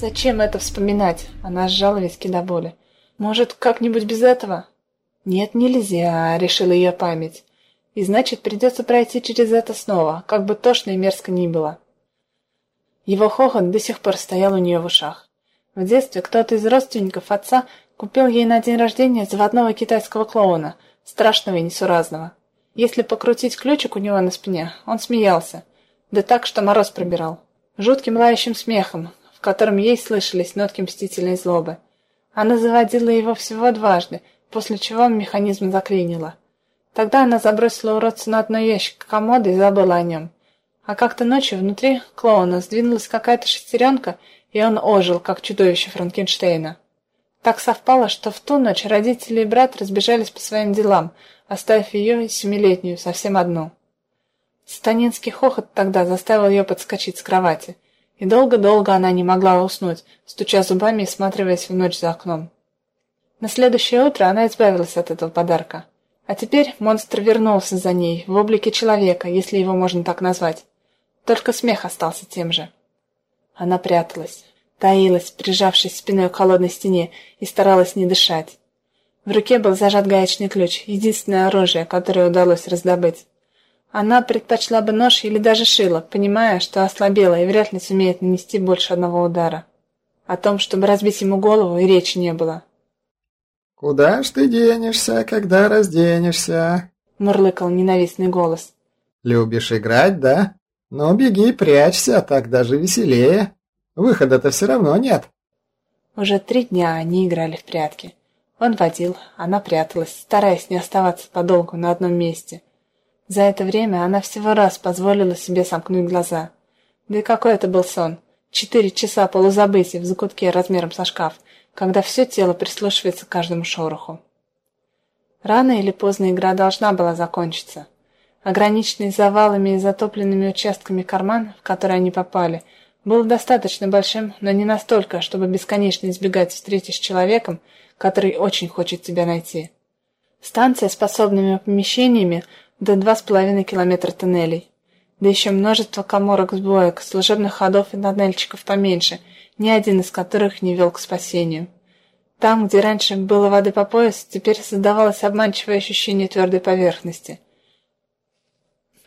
Зачем это вспоминать? Она сжала виски до боли. Может, как-нибудь без этого? Нет, нельзя, решила ее память. И значит, придется пройти через это снова, как бы тошно и мерзко ни было. Его хохот до сих пор стоял у нее в ушах. В детстве кто-то из родственников отца купил ей на день рождения заводного китайского клоуна, страшного и несуразного. Если покрутить ключик у него на спине, он смеялся, да так, что мороз пробирал. Жутким лающим смехом, в котором ей слышались нотки мстительной злобы. Она заводила его всего дважды, после чего механизм заклинило. Тогда она забросила уродца на одно ящик комода и забыла о нем. А как-то ночью внутри клоуна сдвинулась какая-то шестеренка, и он ожил, как чудовище Франкенштейна. Так совпало, что в ту ночь родители и брат разбежались по своим делам, оставив ее семилетнюю совсем одну. Станинский хохот тогда заставил ее подскочить с кровати, и долго-долго она не могла уснуть, стуча зубами и всматриваясь в ночь за окном. На следующее утро она избавилась от этого подарка. А теперь монстр вернулся за ней, в облике человека, если его можно так назвать. Только смех остался тем же. Она пряталась, таилась, прижавшись спиной к холодной стене, и старалась не дышать. В руке был зажат гаечный ключ, единственное оружие, которое удалось раздобыть. Она предпочла бы нож или даже шило, понимая, что ослабела и вряд ли сумеет нанести больше одного удара. О том, чтобы разбить ему голову, и речи не было. «Куда ж ты денешься, когда разденешься?» — мурлыкал ненавистный голос. «Любишь играть, да? Ну, беги, прячься, так даже веселее. Выхода-то все равно нет». Уже три дня они играли в прятки. Он водил, она пряталась, стараясь не оставаться подолгу на одном месте. За это время она всего раз позволила себе сомкнуть глаза. Да и какой это был сон. Четыре часа полузабытия в закутке размером со шкаф, когда все тело прислушивается к каждому шороху. Рано или поздно игра должна была закончиться. Ограниченный завалами и затопленными участками карман, в который они попали, был достаточно большим, но не настолько, чтобы бесконечно избегать встречи с человеком, который очень хочет тебя найти. Станция с способными помещениями до два с половиной километра тоннелей. Да еще множество коморок сбоек, служебных ходов и тоннельчиков поменьше, ни один из которых не вел к спасению. Там, где раньше было воды по пояс, теперь создавалось обманчивое ощущение твердой поверхности.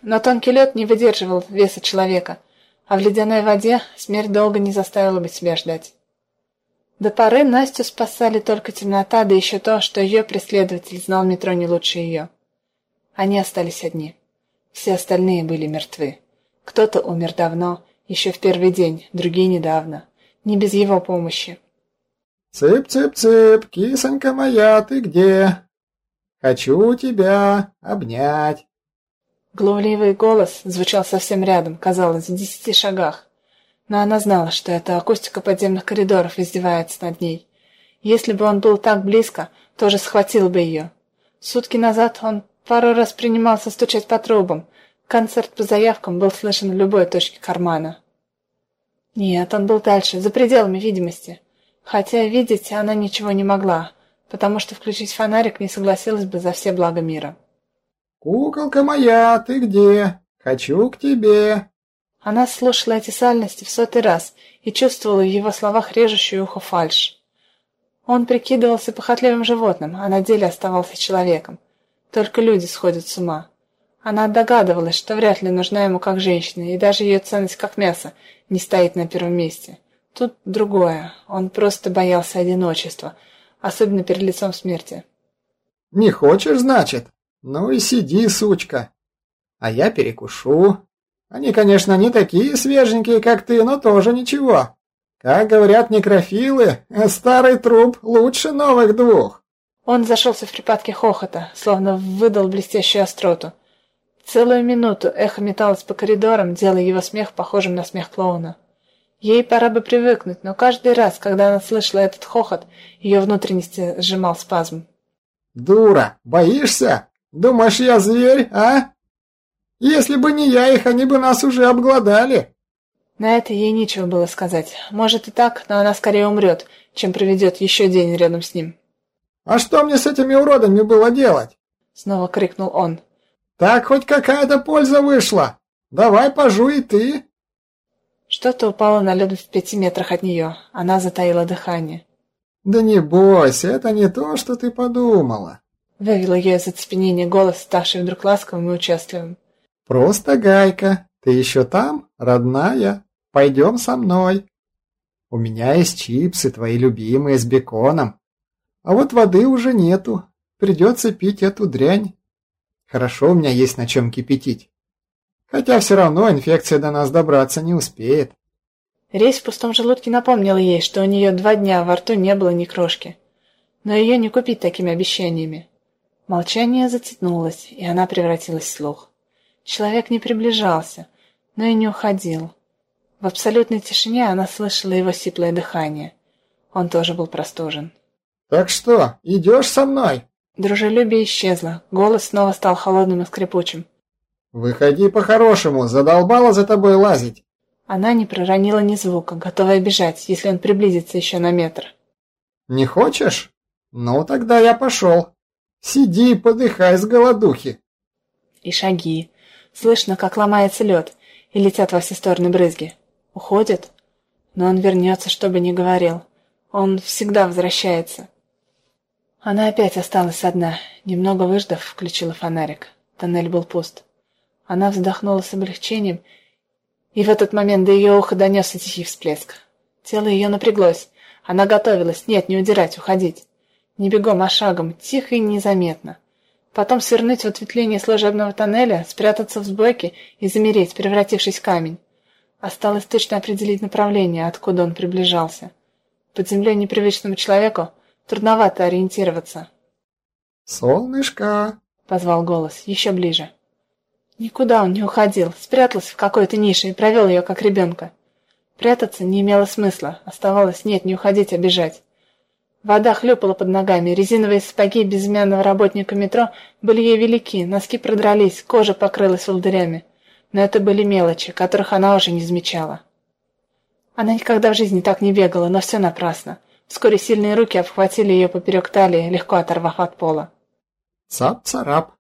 Но тонкий лед не выдерживал веса человека, а в ледяной воде смерть долго не заставила бы себя ждать. До поры Настю спасали только темнота, да еще то, что ее преследователь знал метро не лучше ее. Они остались одни. Все остальные были мертвы. Кто-то умер давно, еще в первый день, другие недавно. Не без его помощи. «Цып-цып-цып, кисонька моя, ты где? Хочу тебя обнять». Глумливый голос звучал совсем рядом, казалось, в десяти шагах но она знала, что это акустика подземных коридоров издевается над ней. Если бы он был так близко, тоже схватил бы ее. Сутки назад он пару раз принимался стучать по трубам. Концерт по заявкам был слышен в любой точке кармана. Нет, он был дальше, за пределами видимости. Хотя видеть она ничего не могла, потому что включить фонарик не согласилась бы за все блага мира. «Куколка моя, ты где? Хочу к тебе!» Она слушала эти сальности в сотый раз и чувствовала в его словах режущую ухо фальшь. Он прикидывался похотливым животным, а на деле оставался человеком. Только люди сходят с ума. Она догадывалась, что вряд ли нужна ему как женщина, и даже ее ценность как мясо не стоит на первом месте. Тут другое. Он просто боялся одиночества, особенно перед лицом смерти. «Не хочешь, значит? Ну и сиди, сучка. А я перекушу, они, конечно, не такие свеженькие, как ты, но тоже ничего. Как говорят некрофилы, старый труп лучше новых двух. Он зашелся в припадке хохота, словно выдал блестящую остроту. Целую минуту эхо металось по коридорам, делая его смех похожим на смех клоуна. Ей пора бы привыкнуть, но каждый раз, когда она слышала этот хохот, ее внутренности сжимал спазм. «Дура! Боишься? Думаешь, я зверь, а?» Если бы не я их, они бы нас уже обглодали. На это ей нечего было сказать. Может и так, но она скорее умрет, чем проведет еще день рядом с ним. «А что мне с этими уродами было делать?» Снова крикнул он. «Так хоть какая-то польза вышла. Давай пожуй и ты». Что-то упало на лед в пяти метрах от нее. Она затаила дыхание. «Да не бойся, это не то, что ты подумала», — вывел ее из оцепенения голос, ставший вдруг ласковым и участливым. «Просто гайка. Ты еще там, родная? Пойдем со мной. У меня есть чипсы, твои любимые, с беконом. А вот воды уже нету. Придется пить эту дрянь. Хорошо, у меня есть на чем кипятить. Хотя все равно инфекция до нас добраться не успеет. Рейс в пустом желудке напомнил ей, что у нее два дня во рту не было ни крошки. Но ее не купить такими обещаниями. Молчание затянулось, и она превратилась в слух. Человек не приближался, но и не уходил. В абсолютной тишине она слышала его сиплое дыхание. Он тоже был простужен. «Так что, идешь со мной?» Дружелюбие исчезло, голос снова стал холодным и скрипучим. «Выходи по-хорошему, задолбала за тобой лазить!» Она не проронила ни звука, готовая бежать, если он приблизится еще на метр. «Не хочешь? Ну, тогда я пошел. Сиди и подыхай с голодухи!» И шаги. Слышно, как ломается лед, и летят во все стороны брызги. Уходит? Но он вернется, чтобы не говорил. Он всегда возвращается. Она опять осталась одна. Немного выждав, включила фонарик. Тоннель был пуст. Она вздохнула с облегчением, и в этот момент до ее уха донесся тихий всплеск. Тело ее напряглось. Она готовилась. Нет, не удирать, уходить. Не бегом, а шагом, тихо и незаметно. Потом свернуть в ответвление служебного тоннеля, спрятаться в сбойке и замереть, превратившись в камень. Осталось точно определить направление, откуда он приближался. Под землей непривычному человеку трудновато ориентироваться. «Солнышко!» — позвал голос, еще ближе. Никуда он не уходил, спрятался в какой-то нише и провел ее, как ребенка. Прятаться не имело смысла, оставалось нет, не уходить, а бежать. Вода хлюпала под ногами, резиновые сапоги безымянного работника метро были ей велики, носки продрались, кожа покрылась волдырями. Но это были мелочи, которых она уже не замечала. Она никогда в жизни так не бегала, но все напрасно. Вскоре сильные руки обхватили ее поперек талии, легко оторвав от пола. «Цап-царап»,